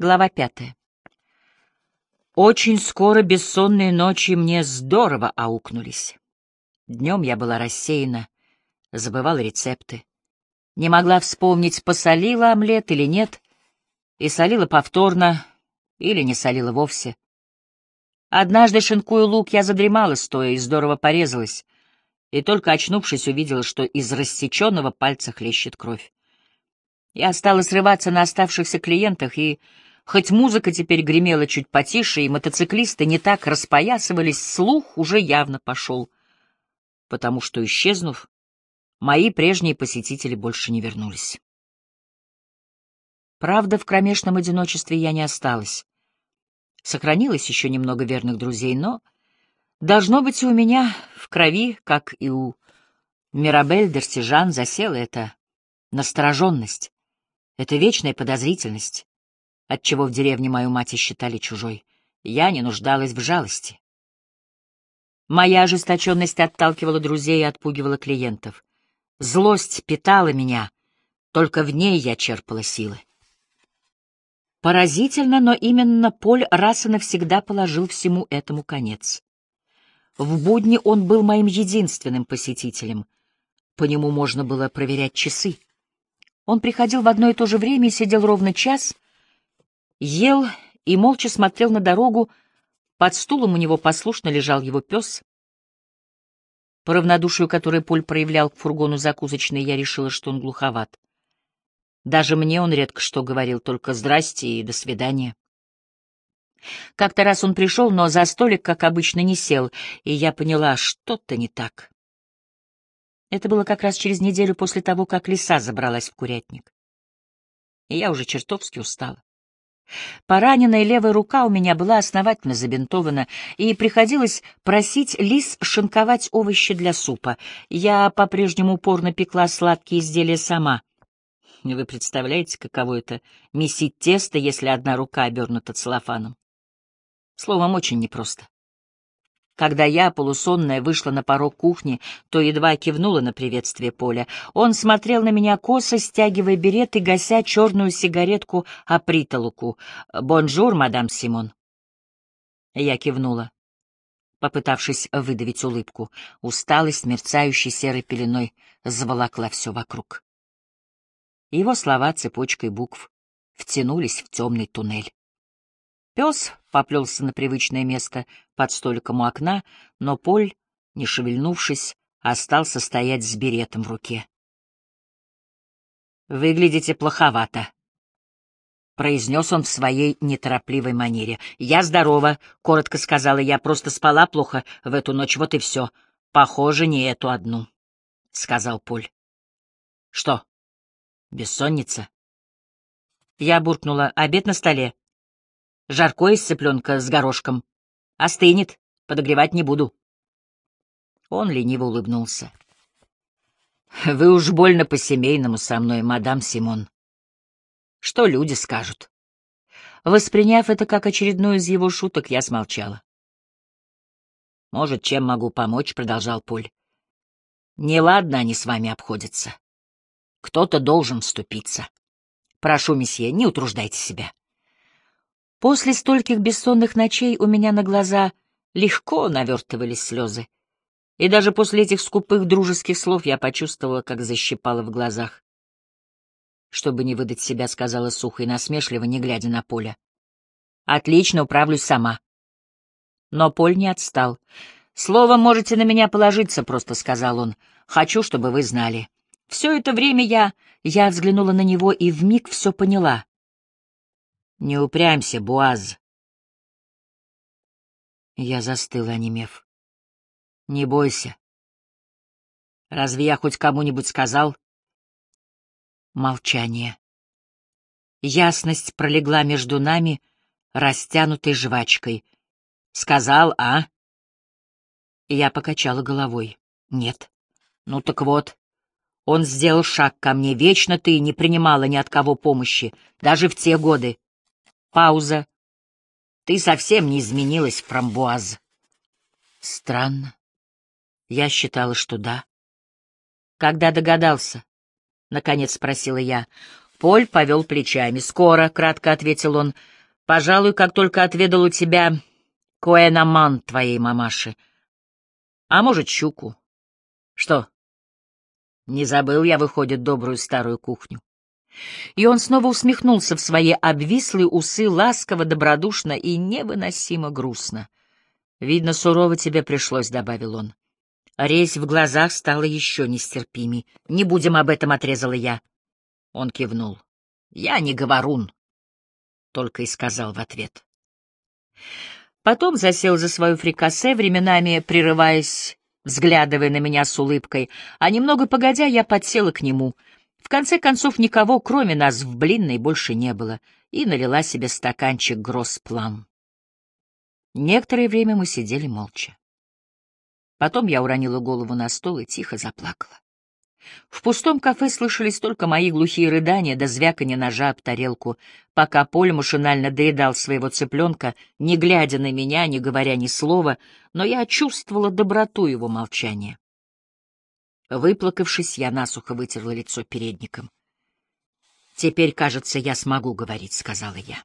Глава пятая. Очень скоро бессонные ночи мне здорово аукнулись. Днем я была рассеяна, забывала рецепты. Не могла вспомнить, посолила омлет или нет, и солила повторно, или не солила вовсе. Однажды, шинкую лук, я задремала стоя и здорово порезалась, и только очнувшись, увидела, что из рассеченного пальца хлещет кровь. Я стала срываться на оставшихся клиентах, и хоть музыка теперь гремела чуть потише, и мотоциклисты не так распоясывались, слух уже явно пошел, потому что, исчезнув, мои прежние посетители больше не вернулись. Правда, в кромешном одиночестве я не осталась. Сохранилось еще немного верных друзей, но, должно быть, и у меня в крови, как и у Мирабель Дерсижан, засела эта настороженность, эта вечная подозрительность, отчего в деревне мою мать считали чужой. Я не нуждалась в жалости. Моя ожесточенность отталкивала друзей и отпугивала клиентов. Злость питала меня, только в ней я черпала силы. Поразительно, но именно Поль раз и навсегда положил всему этому конец. В будни он был моим единственным посетителем. По нему можно было проверять часы. Он приходил в одно и то же время и сидел ровно час, ел и молча смотрел на дорогу, под стулом у него послушно лежал его пес. По равнодушию, которое Поль проявлял к фургону закусочной, я решила, что он глуховат. Даже мне он редко что говорил, только «здрасте» и «до свидания». Как-то раз он пришел, но за столик, как обычно, не сел, и я поняла, что-то не так. Это было как раз через неделю после того, как лиса забралась в курятник. И я уже чертовски устала. Пораненная левая рука у меня была основательно забинтована, и приходилось просить лис шинковать овощи для супа. Я по-прежнему упорно пекла сладкие изделия сама. Вы представляете, каково это — месить тесто, если одна рука обернута целлофаном? Словом, очень непросто. Когда я, полусонная, вышла на порог кухни, то едва кивнула на приветствие Поля. Он смотрел на меня косо, стягивая берет и гася черную сигаретку о притолоку. «Бонжур, мадам Симон». Я кивнула, попытавшись выдавить улыбку. Усталость, мерцающей серой пеленой, заволокла все вокруг. Его слова цепочкой букв втянулись в темный туннель. Пес поплелся на привычное место под столиком у окна, но Поль, не шевельнувшись, остался стоять с беретом в руке. «Выглядите плоховато», — произнес он в своей неторопливой манере. «Я здорова», — коротко сказала я, — «просто спала плохо в эту ночь, вот и все. Похоже, не эту одну», — сказал Поль. «Что, Бессонница. Я буркнула. Обед на столе. Жарко из цыпленка с горошком. Остынет. Подогревать не буду. Он лениво улыбнулся. Вы уж больно по-семейному со мной, мадам Симон. Что люди скажут? Восприняв это как очередную из его шуток, я смолчала. «Может, чем могу помочь?» — продолжал Поль. «Неладно они с вами обходятся. Кто-то должен вступиться. Прошу, месье, не утруждайте себя. После стольких бессонных ночей у меня на глаза легко навертывались слезы. И даже после этих скупых дружеских слов я почувствовала, как защипала в глазах. Чтобы не выдать себя, сказала сухо и насмешливо, не глядя на Поля. «Отлично, управлюсь сама». Но Поль не отстал. «Слово можете на меня положиться», — просто сказал он. «Хочу, чтобы вы знали. Все это время я... Я взглянула на него и вмиг все поняла. «Не упрямься, Буаз!» Я застыла, онемев. «Не бойся. Разве я хоть кому-нибудь сказал?» Молчание. Ясность пролегла между нами, растянутой жвачкой. «Сказал, а?» Я покачала головой. «Нет». «Ну так вот, он сделал шаг ко мне. Вечно ты не принимала ни от кого помощи, даже в те годы. Пауза. Ты совсем не изменилась, фрамбуаз. Странно. Я считала, что да. Когда догадался? Наконец спросила я. Поль повел плечами. «Скоро», — кратко ответил он. «Пожалуй, как только отведал у тебя коэнаман твоей мамаши. А может, щуку. Что, не забыл я, выходит, добрую старую кухню?» И он снова усмехнулся в свои обвислые усы ласково, добродушно и невыносимо грустно. «Видно, сурово тебе пришлось», — добавил он. Резь в глазах стала еще нестерпимей. «Не будем об этом», — отрезала я. Он кивнул. «Я не говорун», — только и сказал в ответ. Потом засел за свою фрикасе, временами прерываясь, взглядывая на меня с улыбкой, а немного погодя я подсела к нему. В конце концов, никого, кроме нас, в блинной больше не было, и налила себе стаканчик гроссплам. Некоторое время мы сидели молча. Потом я уронила голову на стол и тихо заплакала. В пустом кафе слышались только мои глухие рыдания да звяканья ножа об тарелку, пока Поль машинально доедал своего цыпленка, не глядя на меня, не говоря ни слова, но я чувствовала доброту его молчания. Выплакавшись, я насухо вытерла лицо передником. «Теперь, кажется, я смогу говорить», — сказала я.